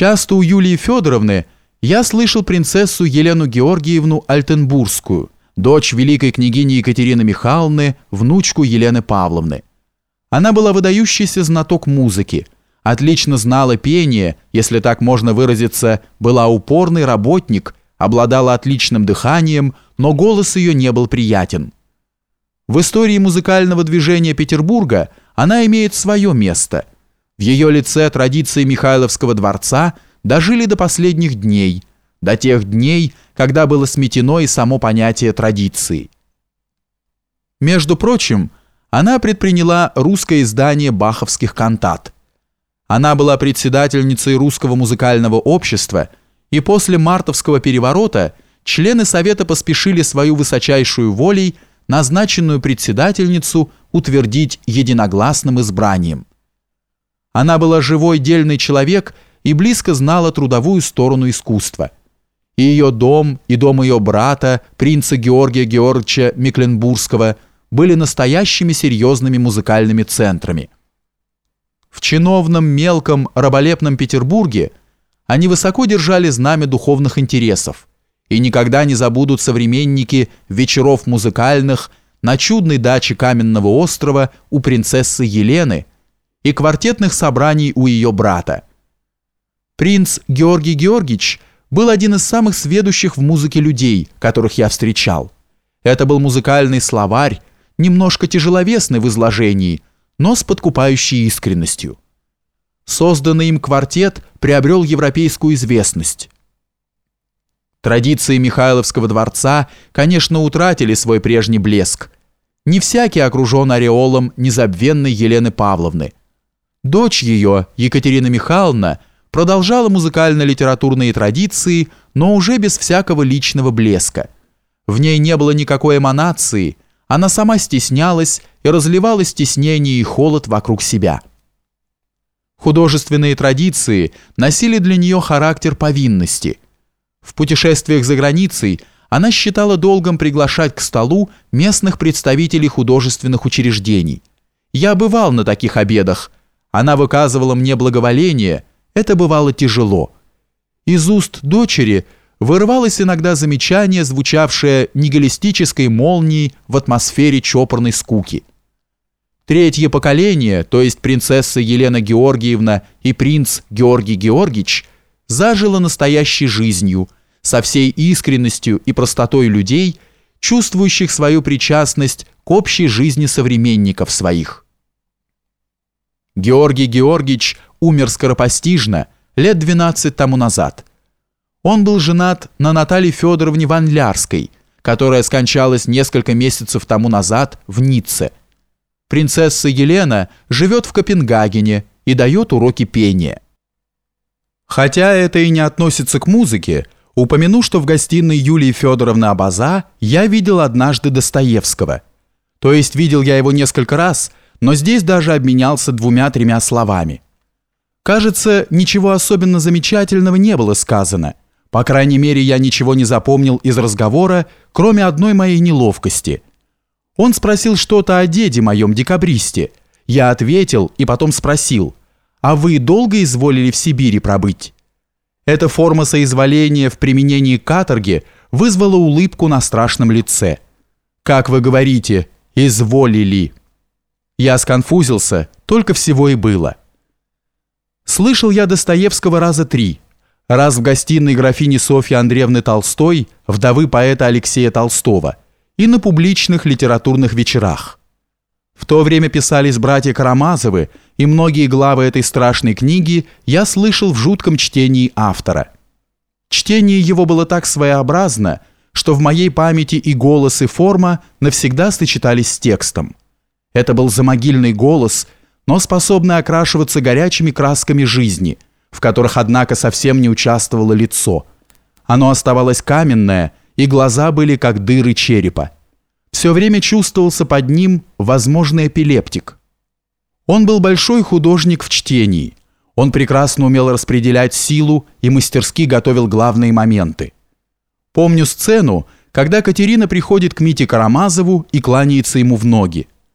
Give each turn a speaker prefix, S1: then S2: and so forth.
S1: Часто у Юлии Федоровны я слышал принцессу Елену Георгиевну Альтенбургскую, дочь великой княгини Екатерины Михайловны, внучку Елены Павловны. Она была выдающийся знаток музыки, отлично знала пение, если так можно выразиться, была упорный работник, обладала отличным дыханием, но голос ее не был приятен. В истории музыкального движения Петербурга она имеет свое место – в ее лице традиции Михайловского дворца дожили до последних дней, до тех дней, когда было сметено и само понятие традиции. Между прочим, она предприняла русское издание баховских кантат. Она была председательницей русского музыкального общества, и после мартовского переворота члены Совета поспешили свою высочайшую волей назначенную председательницу утвердить единогласным избранием. Она была живой дельный человек и близко знала трудовую сторону искусства. И ее дом, и дом ее брата, принца Георгия Георгиевича Мекленбургского, были настоящими серьезными музыкальными центрами. В чиновном, мелком, раболепном Петербурге они высоко держали знамя духовных интересов, и никогда не забудут современники вечеров музыкальных на чудной даче Каменного острова у принцессы Елены – и квартетных собраний у ее брата. Принц Георгий Георгиевич был один из самых сведущих в музыке людей, которых я встречал. Это был музыкальный словарь, немножко тяжеловесный в изложении, но с подкупающей искренностью. Созданный им квартет приобрел европейскую известность. Традиции Михайловского дворца, конечно, утратили свой прежний блеск. Не всякий окружен ореолом незабвенной Елены Павловны – Дочь ее, Екатерина Михайловна, продолжала музыкально-литературные традиции, но уже без всякого личного блеска. В ней не было никакой эманации, она сама стеснялась и разливала стеснение и холод вокруг себя. Художественные традиции носили для нее характер повинности. В путешествиях за границей она считала долгом приглашать к столу местных представителей художественных учреждений. Я бывал на таких обедах – она выказывала мне благоволение, это бывало тяжело. Из уст дочери вырывалось иногда замечание, звучавшее нигилистической молнией в атмосфере чопорной скуки. Третье поколение, то есть принцесса Елена Георгиевна и принц Георгий Георгиевич, зажило настоящей жизнью, со всей искренностью и простотой людей, чувствующих свою причастность к общей жизни современников своих. Георгий Георгиевич умер скоропостижно, лет 12 тому назад. Он был женат на Наталье Федоровне Ванлярской, которая скончалась несколько месяцев тому назад в Ницце. Принцесса Елена живет в Копенгагене и дает уроки пения. Хотя это и не относится к музыке, упомяну, что в гостиной Юлии Федоровны Абаза я видел однажды Достоевского. То есть видел я его несколько раз – но здесь даже обменялся двумя-тремя словами. Кажется, ничего особенно замечательного не было сказано. По крайней мере, я ничего не запомнил из разговора, кроме одной моей неловкости. Он спросил что-то о деде моем декабристе. Я ответил и потом спросил, «А вы долго изволили в Сибири пробыть?» Эта форма соизволения в применении каторги вызвала улыбку на страшном лице. «Как вы говорите, изволили?» Я сконфузился, только всего и было. Слышал я Достоевского раза три. Раз в гостиной графини Софьи Андреевны Толстой, вдовы поэта Алексея Толстого, и на публичных литературных вечерах. В то время писались братья Карамазовы, и многие главы этой страшной книги я слышал в жутком чтении автора. Чтение его было так своеобразно, что в моей памяти и голос, и форма навсегда сочетались с текстом. Это был замогильный голос, но способный окрашиваться горячими красками жизни, в которых, однако, совсем не участвовало лицо. Оно оставалось каменное, и глаза были как дыры черепа. Все время чувствовался под ним возможный эпилептик. Он был большой художник в чтении. Он прекрасно умел распределять силу и мастерски готовил главные моменты. Помню сцену, когда Катерина приходит к Мите Карамазову и кланяется ему в ноги.